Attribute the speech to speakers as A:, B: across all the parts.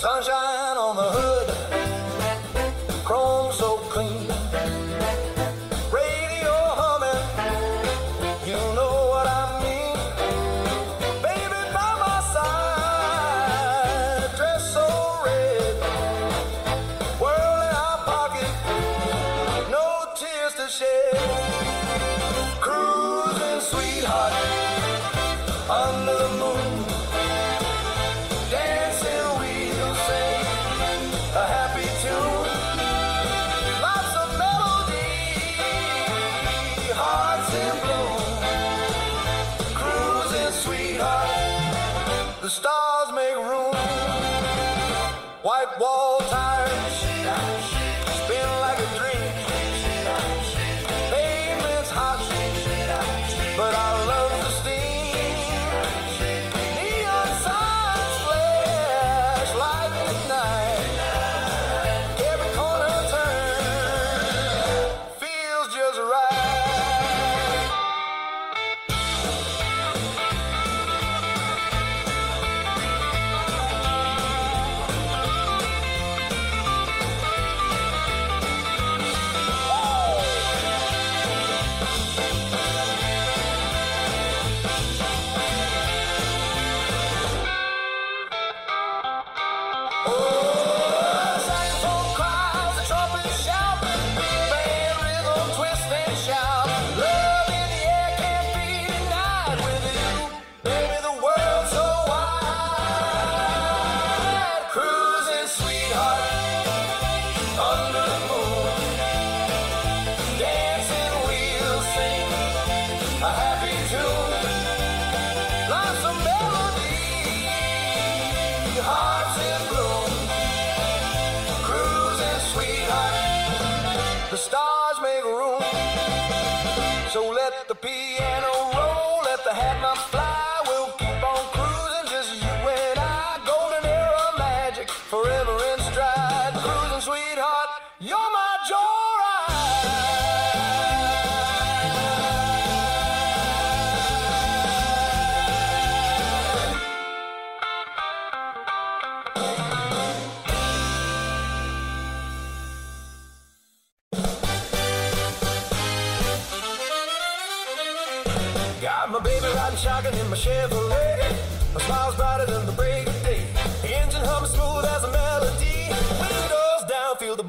A: Sunshine on the hood. stars make room. White walls.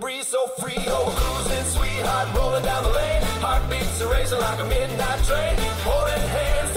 A: breeze so free. Oh, cruising sweetheart, rolling down the lane. Heartbeats are racing like a midnight train. Holding hands.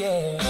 A: yeah.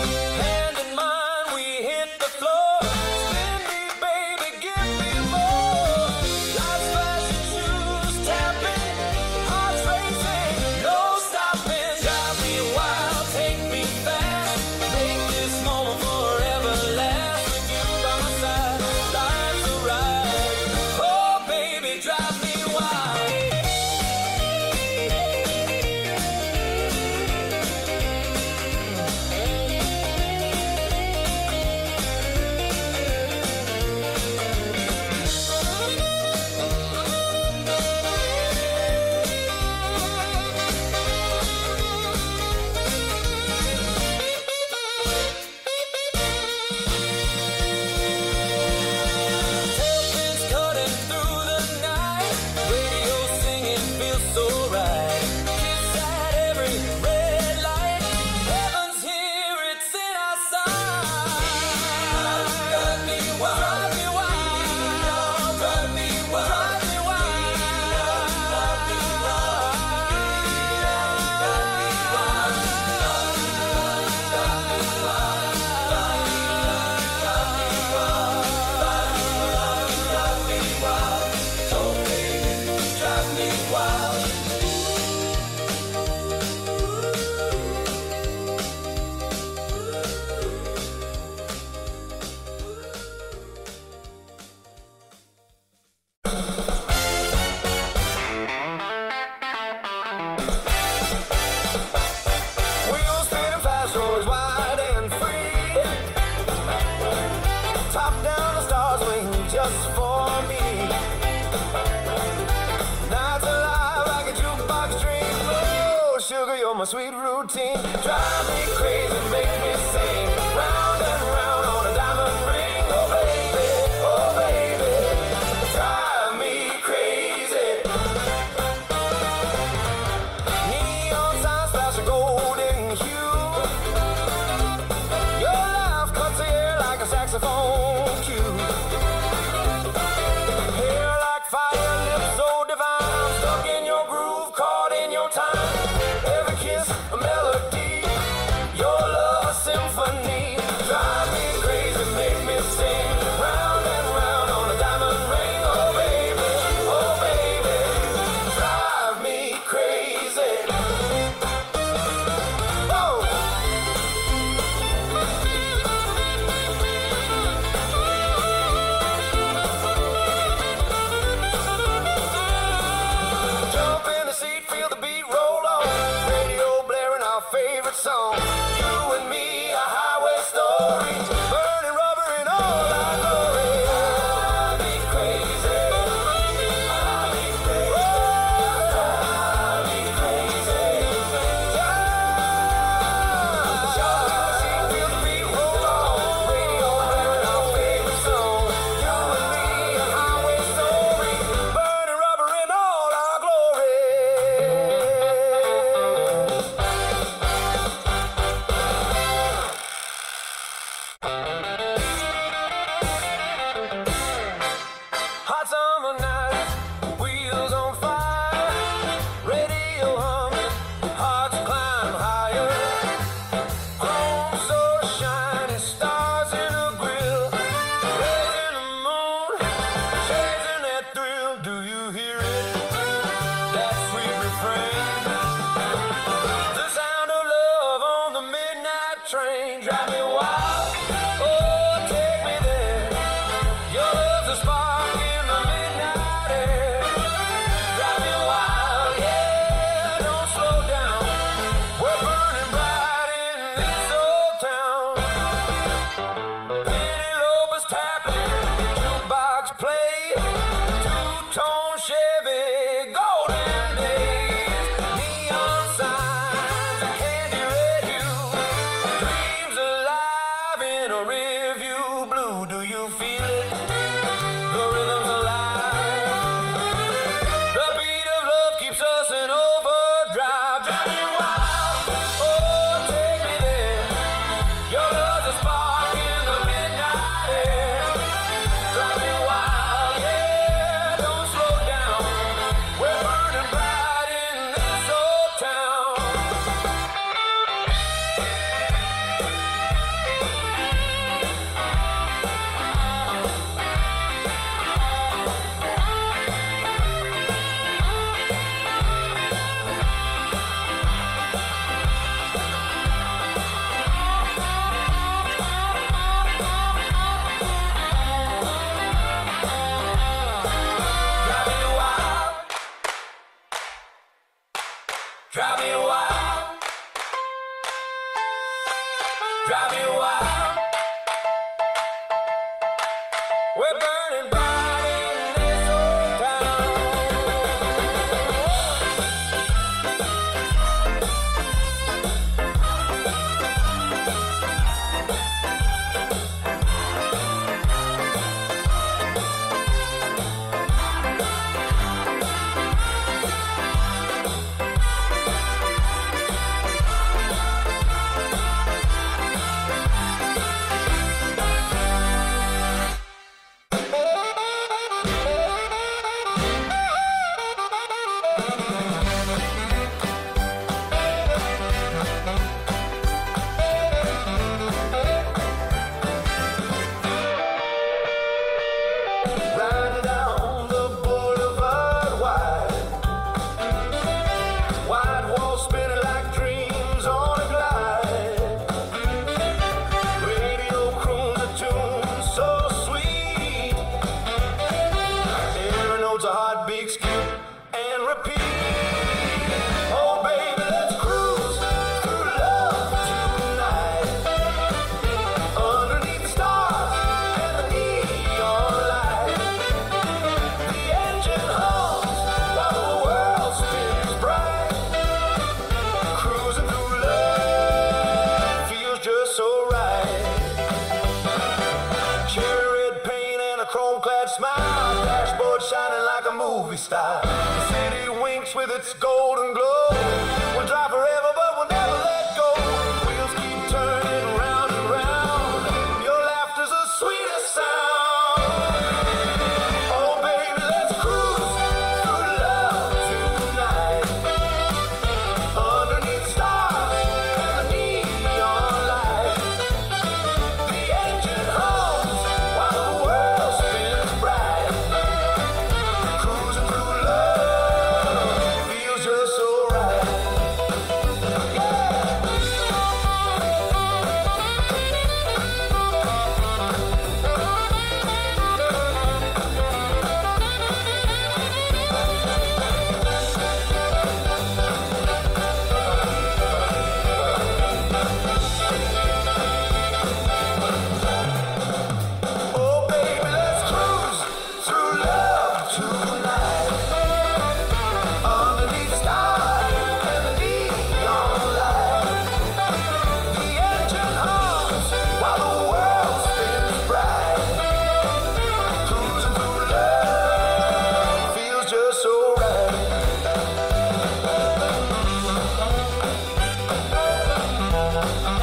A: smile, dashboard shining like a movie star. The city winks with its golden glow. We'll drive Oh,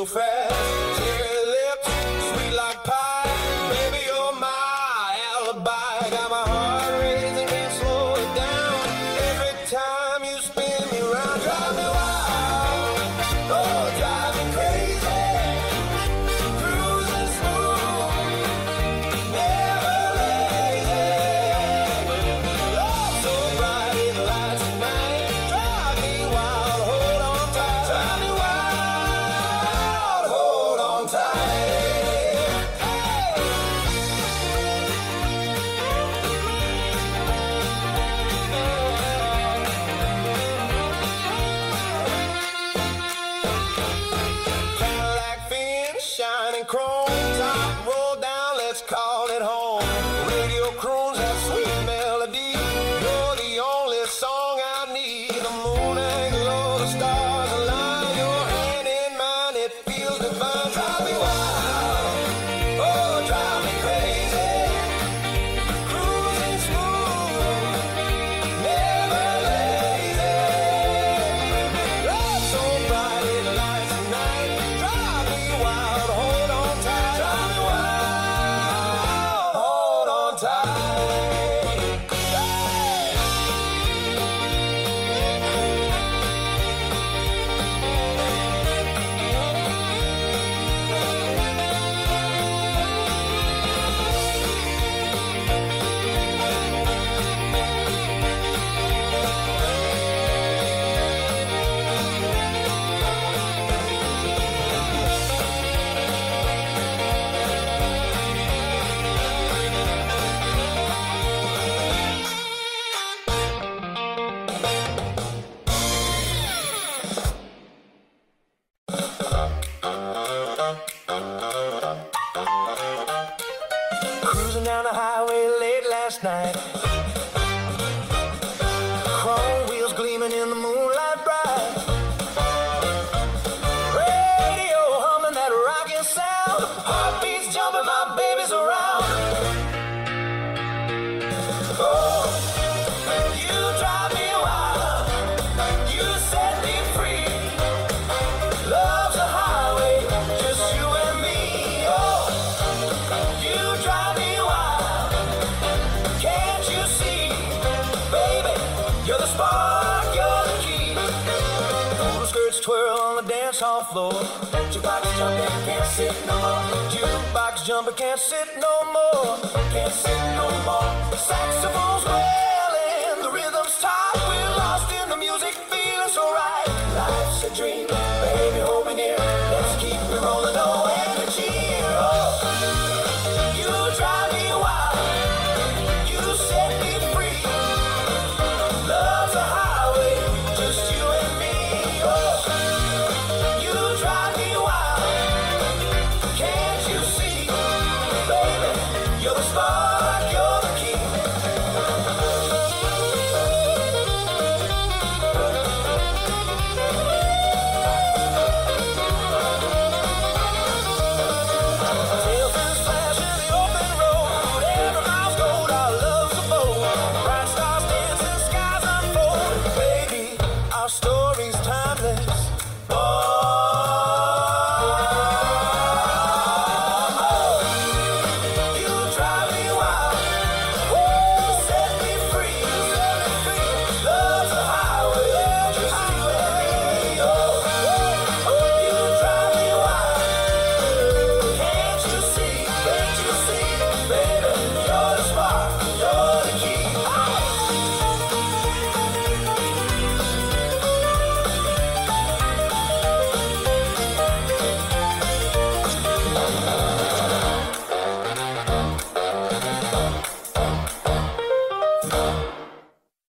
A: so fast. Heartbeats jumping, my baby's around. floor. Jukebox jumper can't sit no more. Jukebox jumper can't sit no more. Can't sit no more. The saxophone's wailing, the rhythm's tight. We're lost in the music, feeling so right. Life's a dream, baby, hold me near.